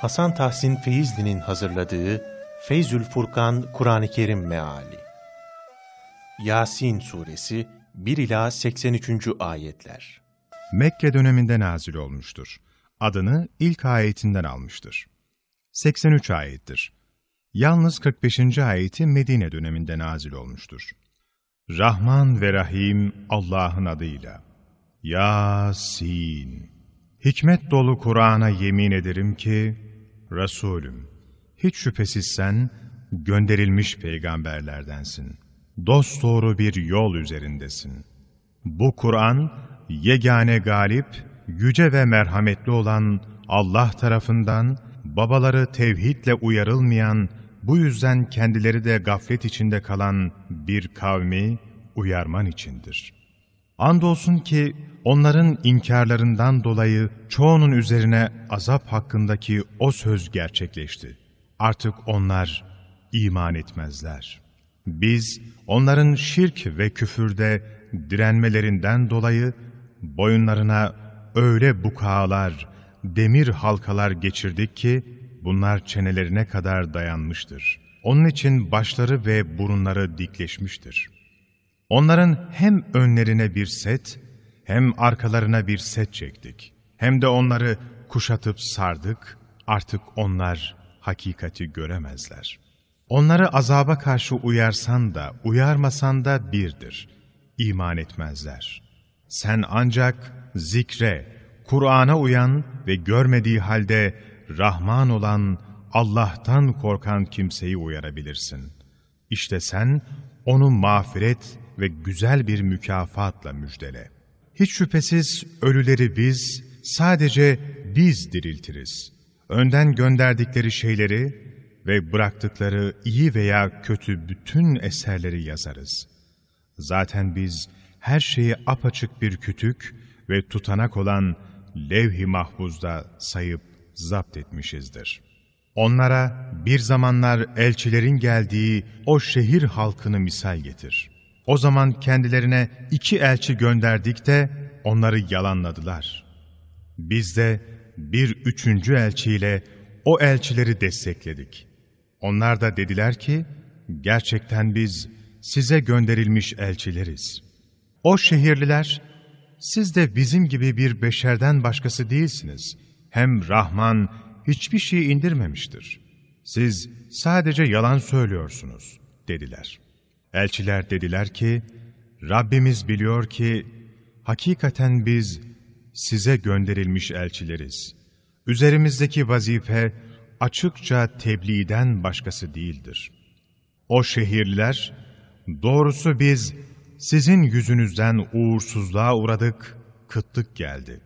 Hasan Tahsin Feyzli'nin hazırladığı Feyzül Furkan Kur'an-ı Kerim Meali Yasin Suresi 1 ila 83. ayetler. Mekke döneminde nazil olmuştur. Adını ilk ayetinden almıştır. 83 ayettir. Yalnız 45. ayeti Medine döneminde nazil olmuştur. Rahman ve Rahim Allah'ın adıyla. Yasin. Hikmet dolu Kur'an'a yemin ederim ki, Resulüm, hiç şüphesiz sen gönderilmiş peygamberlerdensin. Dosdoğru bir yol üzerindesin. Bu Kur'an, yegane galip, yüce ve merhametli olan Allah tarafından, babaları tevhidle uyarılmayan, bu yüzden kendileri de gaflet içinde kalan bir kavmi uyarman içindir. Andolsun ki onların inkarlarından dolayı çoğunun üzerine azap hakkındaki o söz gerçekleşti. Artık onlar iman etmezler. Biz onların şirk ve küfürde direnmelerinden dolayı boyunlarına öyle bukalar, demir halkalar geçirdik ki bunlar çenelerine kadar dayanmıştır. Onun için başları ve burunları dikleşmiştir. Onların hem önlerine bir set, hem arkalarına bir set çektik. Hem de onları kuşatıp sardık, artık onlar hakikati göremezler. Onları azaba karşı uyarsan da, uyarmasan da birdir. İman etmezler. Sen ancak zikre, Kur'an'a uyan ve görmediği halde Rahman olan, Allah'tan korkan kimseyi uyarabilirsin. İşte sen onu mağfiret ve güzel bir mükafatla müjdele. Hiç şüphesiz ölüleri biz, sadece biz diriltiriz. Önden gönderdikleri şeyleri ve bıraktıkları iyi veya kötü bütün eserleri yazarız. Zaten biz her şeyi apaçık bir kütük ve tutanak olan levh-i mahfuzda sayıp zapt etmişizdir. Onlara bir zamanlar elçilerin geldiği o şehir halkını misal getir. O zaman kendilerine iki elçi gönderdik de onları yalanladılar. Biz de bir üçüncü elçiyle o elçileri destekledik. Onlar da dediler ki, gerçekten biz size gönderilmiş elçileriz. O şehirliler, siz de bizim gibi bir beşerden başkası değilsiniz. Hem Rahman hiçbir şey indirmemiştir. Siz sadece yalan söylüyorsunuz, dediler. Elçiler dediler ki, Rabbimiz biliyor ki, hakikaten biz size gönderilmiş elçileriz. Üzerimizdeki vazife, açıkça tebliğden başkası değildir. O şehirliler, doğrusu biz sizin yüzünüzden uğursuzluğa uğradık, kıtlık geldi.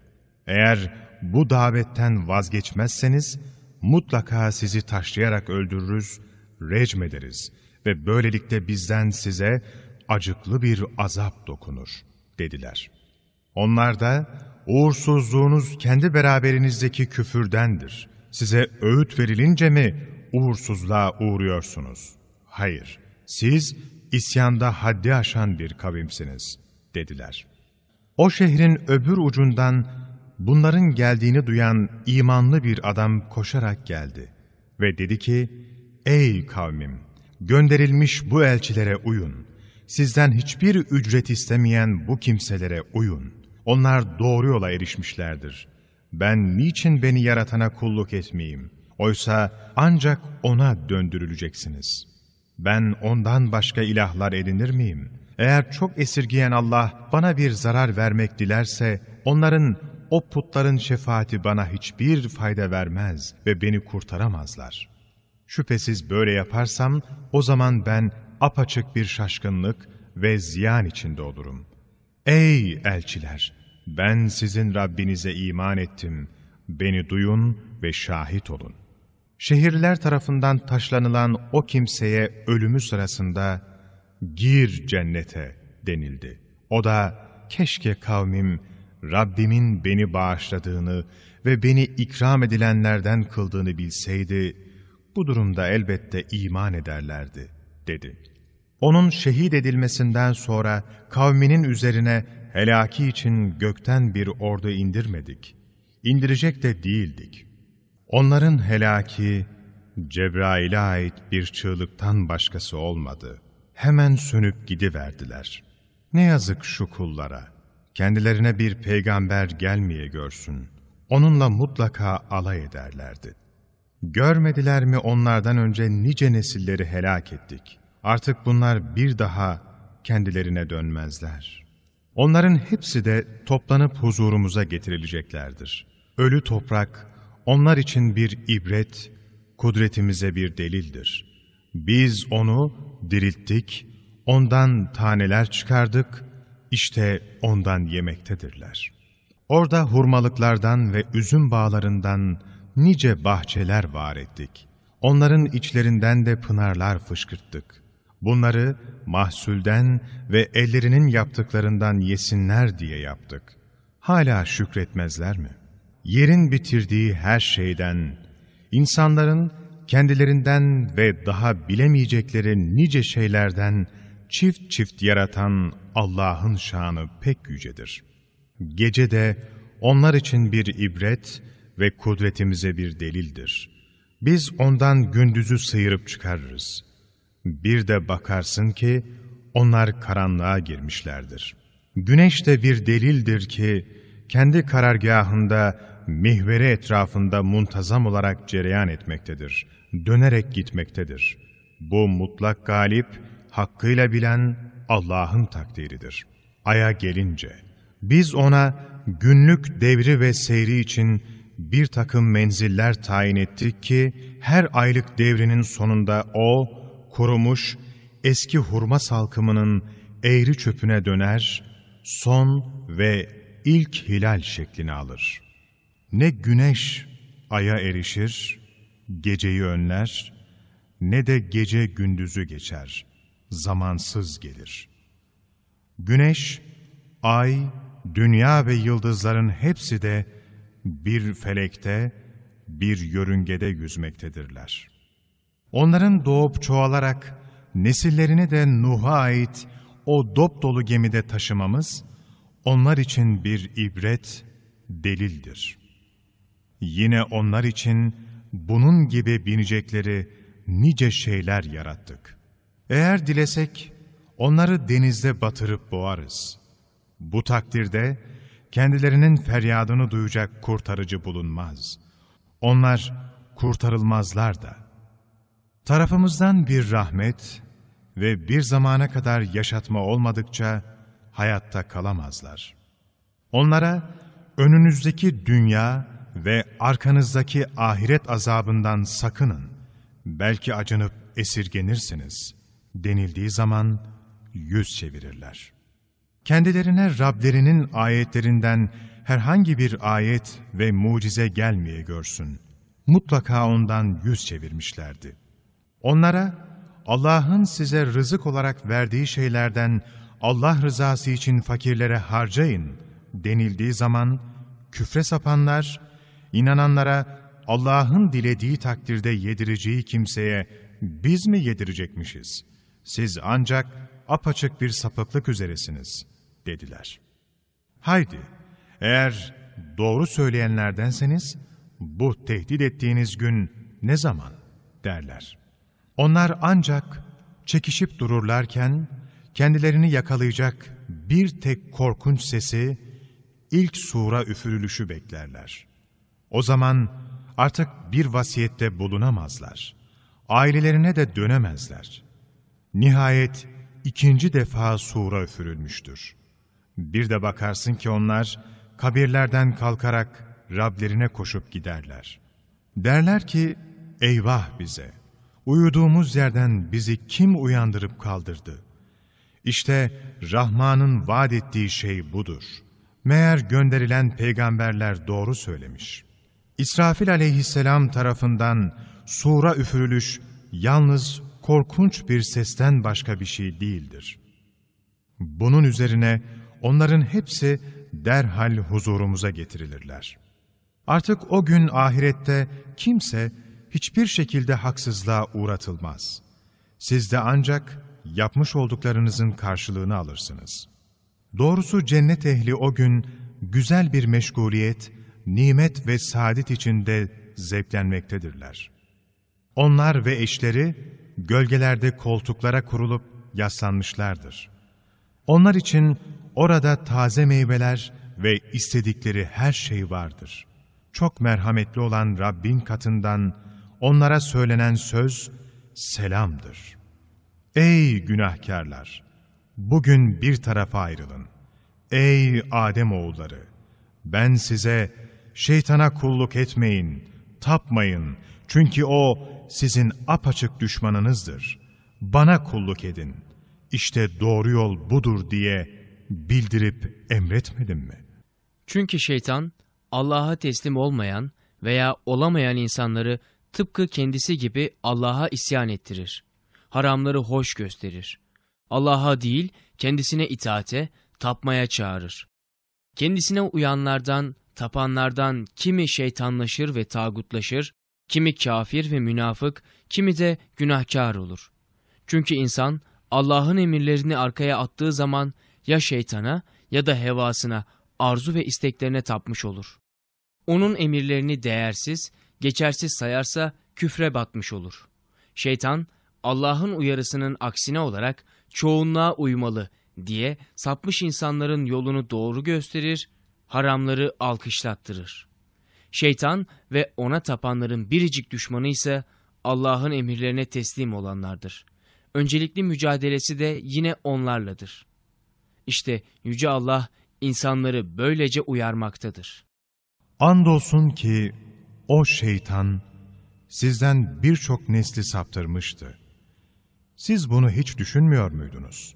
Eğer bu davetten vazgeçmezseniz, mutlaka sizi taşlayarak öldürürüz, recmederiz ve böylelikle bizden size acıklı bir azap dokunur, dediler. Onlar da, uğursuzluğunuz kendi beraberinizdeki küfürdendir. Size öğüt verilince mi uğursuzluğa uğruyorsunuz? Hayır, siz isyanda haddi aşan bir kavimsiniz, dediler. O şehrin öbür ucundan bunların geldiğini duyan imanlı bir adam koşarak geldi ve dedi ki, Ey kavmim! Gönderilmiş bu elçilere uyun. Sizden hiçbir ücret istemeyen bu kimselere uyun. Onlar doğru yola erişmişlerdir. Ben niçin beni yaratana kulluk etmeyeyim? Oysa ancak ona döndürüleceksiniz. Ben ondan başka ilahlar edinir miyim? Eğer çok esirgiyen Allah bana bir zarar vermek dilerse, onların, o putların şefaati bana hiçbir fayda vermez ve beni kurtaramazlar. Şüphesiz böyle yaparsam, o zaman ben apaçık bir şaşkınlık ve ziyan içinde olurum. Ey elçiler! Ben sizin Rabbinize iman ettim. Beni duyun ve şahit olun. Şehirler tarafından taşlanılan o kimseye ölümü sırasında gir cennete denildi. O da keşke kavmim Rabbimin beni bağışladığını ve beni ikram edilenlerden kıldığını bilseydi, bu durumda elbette iman ederlerdi, dedi. Onun şehit edilmesinden sonra kavminin üzerine helaki için gökten bir ordu indirmedik. İndirecek de değildik. Onların helaki Cebrail'e ait bir çığlıktan başkası olmadı. Hemen sönüp gidiverdiler. Ne yazık şu kullara. Kendilerine bir peygamber gelmeye görsün. Onunla mutlaka alay ederlerdi. Görmediler mi onlardan önce nice nesilleri helak ettik. Artık bunlar bir daha kendilerine dönmezler. Onların hepsi de toplanıp huzurumuza getirileceklerdir. Ölü toprak onlar için bir ibret, kudretimize bir delildir. Biz onu dirilttik, ondan taneler çıkardık, işte ondan yemektedirler. Orada hurmalıklardan ve üzüm bağlarından nice bahçeler var ettik. Onların içlerinden de pınarlar fışkırttık. Bunları mahsulden ve ellerinin yaptıklarından yesinler diye yaptık. Hala şükretmezler mi? Yerin bitirdiği her şeyden, insanların kendilerinden ve daha bilemeyecekleri nice şeylerden çift çift yaratan Allah'ın şanı pek yücedir. Gece de onlar için bir ibret ve kudretimize bir delildir. Biz ondan gündüzü sıyırıp çıkarırız. Bir de bakarsın ki onlar karanlığa girmişlerdir. Güneş de bir delildir ki kendi karargahında mihveri etrafında muntazam olarak cereyan etmektedir, dönerek gitmektedir. Bu mutlak galip, hakkıyla bilen Allah'ın takdiridir. Aya gelince, biz ona günlük devri ve seyri için bir takım menziller tayin ettik ki, her aylık devrinin sonunda o, kurumuş, eski hurma salkımının eğri çöpüne döner, son ve ilk hilal şeklini alır. Ne güneş aya erişir, geceyi önler, ne de gece gündüzü geçer, zamansız gelir. Güneş, ay, dünya ve yıldızların hepsi de bir felekte, bir yörüngede yüzmektedirler. Onların doğup çoğalarak nesillerini de Nuh'a ait o dop dolu gemide taşımamız, onlar için bir ibret, delildir. Yine onlar için bunun gibi binecekleri nice şeyler yarattık. Eğer dilesek onları denizde batırıp boğarız. Bu takdirde kendilerinin feryadını duyacak kurtarıcı bulunmaz. Onlar kurtarılmazlar da. Tarafımızdan bir rahmet ve bir zamana kadar yaşatma olmadıkça hayatta kalamazlar. Onlara önünüzdeki dünya ve arkanızdaki ahiret azabından sakının. Belki acınıp esirgenirsiniz denildiği zaman yüz çevirirler. Kendilerine Rablerinin ayetlerinden herhangi bir ayet ve mucize gelmeye görsün. Mutlaka ondan yüz çevirmişlerdi. Onlara Allah'ın size rızık olarak verdiği şeylerden Allah rızası için fakirlere harcayın denildiği zaman küfre sapanlar, inananlara Allah'ın dilediği takdirde yedireceği kimseye biz mi yedirecekmişiz? Siz ancak apaçık bir sapıklık üzeresiniz dediler. Haydi eğer doğru söyleyenlerdenseniz bu tehdit ettiğiniz gün ne zaman derler. Onlar ancak çekişip dururlarken kendilerini yakalayacak bir tek korkunç sesi, ilk sura üfürülüşü beklerler. O zaman artık bir vasiyette bulunamazlar. Ailelerine de dönemezler. Nihayet ikinci defa sura üfürülmüştür. Bir de bakarsın ki onlar kabirlerden kalkarak Rablerine koşup giderler. Derler ki, eyvah bize! Uyuduğumuz yerden bizi kim uyandırıp kaldırdı? İşte Rahman'ın vaat ettiği şey budur. Meğer gönderilen peygamberler doğru söylemiş. İsrafil aleyhisselam tarafından sura üfürülüş yalnız korkunç bir sesten başka bir şey değildir. Bunun üzerine onların hepsi derhal huzurumuza getirilirler. Artık o gün ahirette kimse hiçbir şekilde haksızlığa uğratılmaz. Siz de ancak yapmış olduklarınızın karşılığını alırsınız. Doğrusu cennet ehli o gün güzel bir meşguliyet, nimet ve saadet içinde zevklenmektedirler. Onlar ve eşleri gölgelerde koltuklara kurulup yaslanmışlardır. Onlar için orada taze meyveler ve istedikleri her şey vardır. Çok merhametli olan Rabbin katından onlara söylenen söz selamdır. Ey günahkarlar! Bugün bir tarafa ayrılın. Ey Adem oğulları! Ben size şeytana kulluk etmeyin, tapmayın. Çünkü o sizin apaçık düşmanınızdır. Bana kulluk edin. İşte doğru yol budur diye bildirip emretmedim mi? Çünkü şeytan Allah'a teslim olmayan veya olamayan insanları tıpkı kendisi gibi Allah'a isyan ettirir. Haramları hoş gösterir. Allah'a değil kendisine itaate, tapmaya çağırır. Kendisine uyanlardan, tapanlardan kimi şeytanlaşır ve tağutlaşır, kimi kafir ve münafık, kimi de günahkar olur. Çünkü insan Allah'ın emirlerini arkaya attığı zaman ya şeytana ya da hevasına, arzu ve isteklerine tapmış olur. Onun emirlerini değersiz, geçersiz sayarsa küfre batmış olur. Şeytan, Allah'ın uyarısının aksine olarak çoğunluğa uymalı diye sapmış insanların yolunu doğru gösterir, haramları alkışlattırır. Şeytan ve ona tapanların biricik düşmanı ise Allah'ın emirlerine teslim olanlardır. Öncelikli mücadelesi de yine onlarladır. İşte Yüce Allah insanları böylece uyarmaktadır. Andolsun ki o şeytan sizden birçok nesli saptırmıştı. Siz bunu hiç düşünmüyor muydunuz?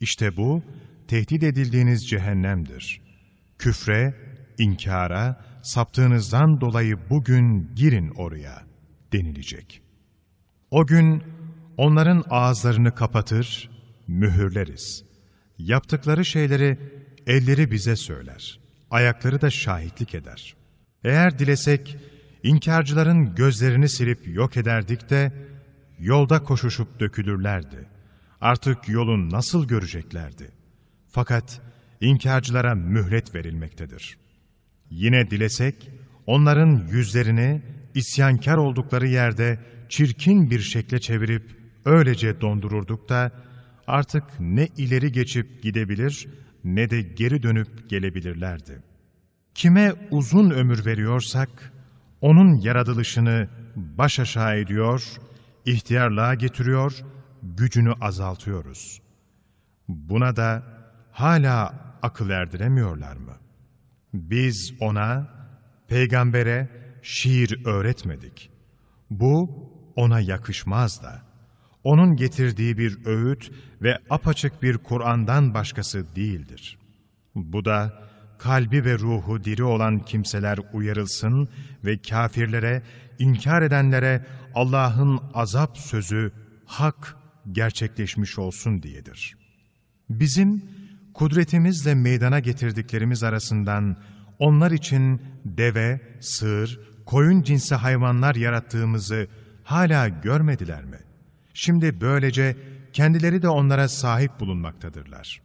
İşte bu tehdit edildiğiniz cehennemdir. Küfre, inkara, saptığınızdan dolayı bugün girin oraya denilecek. O gün onların ağızlarını kapatır, mühürleriz. Yaptıkları şeyleri elleri bize söyler, ayakları da şahitlik eder. Eğer dilesek, inkarcıların gözlerini silip yok ederdik de, yolda koşuşup dökülürlerdi. Artık yolun nasıl göreceklerdi? Fakat inkarcılara mühlet verilmektedir. Yine dilesek, onların yüzlerini isyankar oldukları yerde çirkin bir şekle çevirip öylece dondururduk da, artık ne ileri geçip gidebilir ne de geri dönüp gelebilirlerdi. Kime uzun ömür veriyorsak, onun yaratılışını baş aşağı ediyor, ihtiyarlığa getiriyor, gücünü azaltıyoruz. Buna da hala akıl erdiremiyorlar mı? Biz ona, peygambere şiir öğretmedik. Bu ona yakışmaz da onun getirdiği bir öğüt ve apaçık bir Kur'an'dan başkası değildir. Bu da kalbi ve ruhu diri olan kimseler uyarılsın ve kafirlere, inkar edenlere Allah'ın azap sözü hak gerçekleşmiş olsun diyedir. Bizim kudretimizle meydana getirdiklerimiz arasından onlar için deve, sığır, koyun cinsi hayvanlar yarattığımızı hala görmediler mi? Şimdi böylece kendileri de onlara sahip bulunmaktadırlar.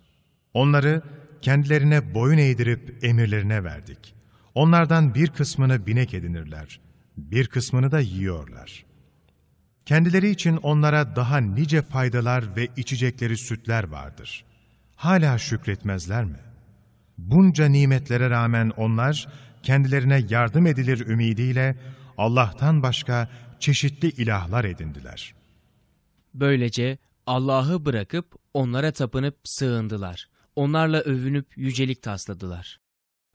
Onları kendilerine boyun eğdirip emirlerine verdik. Onlardan bir kısmını binek edinirler, bir kısmını da yiyorlar. Kendileri için onlara daha nice faydalar ve içecekleri sütler vardır. Hala şükretmezler mi? Bunca nimetlere rağmen onlar kendilerine yardım edilir ümidiyle Allah'tan başka çeşitli ilahlar edindiler.'' Böylece Allah'ı bırakıp onlara tapınıp sığındılar. Onlarla övünüp yücelik tasladılar.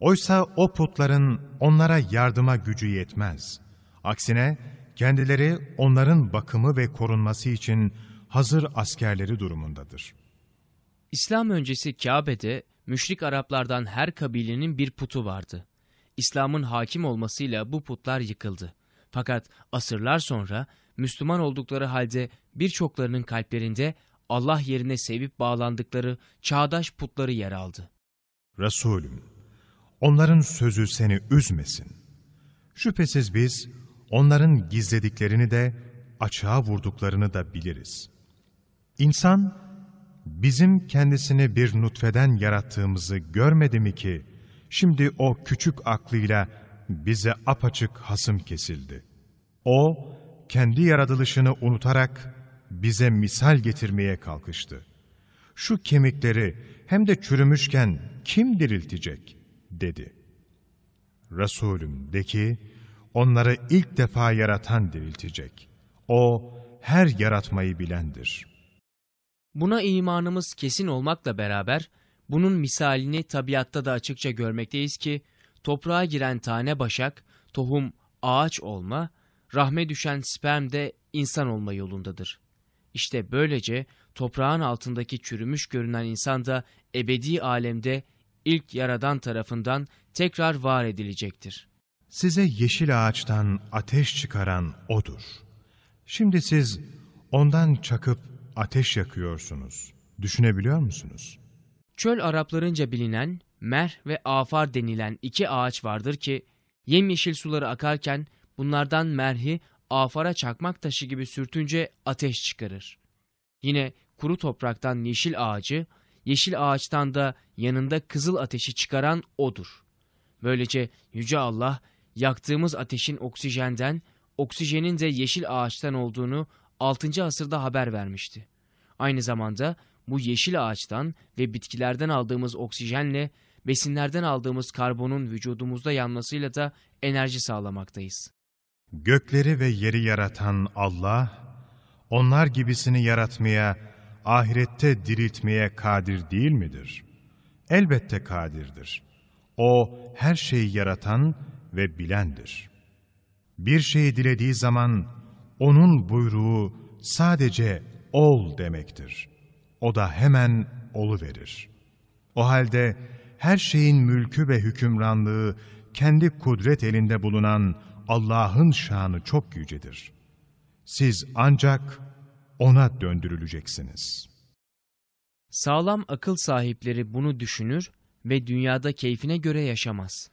Oysa o putların onlara yardıma gücü yetmez. Aksine kendileri onların bakımı ve korunması için hazır askerleri durumundadır. İslam öncesi Kabe'de müşrik Araplardan her kabilenin bir putu vardı. İslam'ın hakim olmasıyla bu putlar yıkıldı. Fakat asırlar sonra Müslüman oldukları halde birçoklarının kalplerinde Allah yerine sevip bağlandıkları çağdaş putları yer aldı. Resulüm, onların sözü seni üzmesin. Şüphesiz biz onların gizlediklerini de açığa vurduklarını da biliriz. İnsan, bizim kendisini bir nutfeden yarattığımızı görmedi mi ki, şimdi o küçük aklıyla bize apaçık hasım kesildi. O, kendi yaratılışını unutarak bize misal getirmeye kalkıştı. Şu kemikleri hem de çürümüşken kim diriltecek? dedi. Resulüm de ki, onları ilk defa yaratan diriltecek. O, her yaratmayı bilendir. Buna imanımız kesin olmakla beraber, bunun misalini tabiatta da açıkça görmekteyiz ki, toprağa giren tane başak, tohum ağaç olma, rahme düşen sperm de insan olma yolundadır. İşte böylece toprağın altındaki çürümüş görünen insan da ebedi alemde ilk yaradan tarafından tekrar var edilecektir. Size yeşil ağaçtan ateş çıkaran O'dur. Şimdi siz ondan çakıp ateş yakıyorsunuz. Düşünebiliyor musunuz? Çöl Araplarınca bilinen mer ve afar denilen iki ağaç vardır ki yemyeşil suları akarken bunlardan merhi afara çakmak taşı gibi sürtünce ateş çıkarır. Yine kuru topraktan yeşil ağacı, yeşil ağaçtan da yanında kızıl ateşi çıkaran odur. Böylece Yüce Allah yaktığımız ateşin oksijenden, oksijenin de yeşil ağaçtan olduğunu 6. asırda haber vermişti. Aynı zamanda bu yeşil ağaçtan ve bitkilerden aldığımız oksijenle besinlerden aldığımız karbonun vücudumuzda yanmasıyla da enerji sağlamaktayız. Gökleri ve yeri yaratan Allah, onlar gibisini yaratmaya, ahirette diriltmeye kadir değil midir? Elbette kadirdir. O, her şeyi yaratan ve bilendir. Bir şeyi dilediği zaman, O'nun buyruğu sadece ol demektir. O da hemen olu verir. O halde her şeyin mülkü ve hükümranlığı kendi kudret elinde bulunan Allah'ın şanı çok yücedir. Siz ancak O'na döndürüleceksiniz. Sağlam akıl sahipleri bunu düşünür ve dünyada keyfine göre yaşamaz.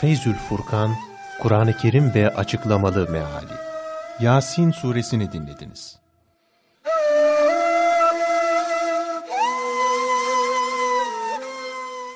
Feyzül Furkan, Kur'an-ı Kerim ve açıklamalı meali. Yasin suresini dinlediniz.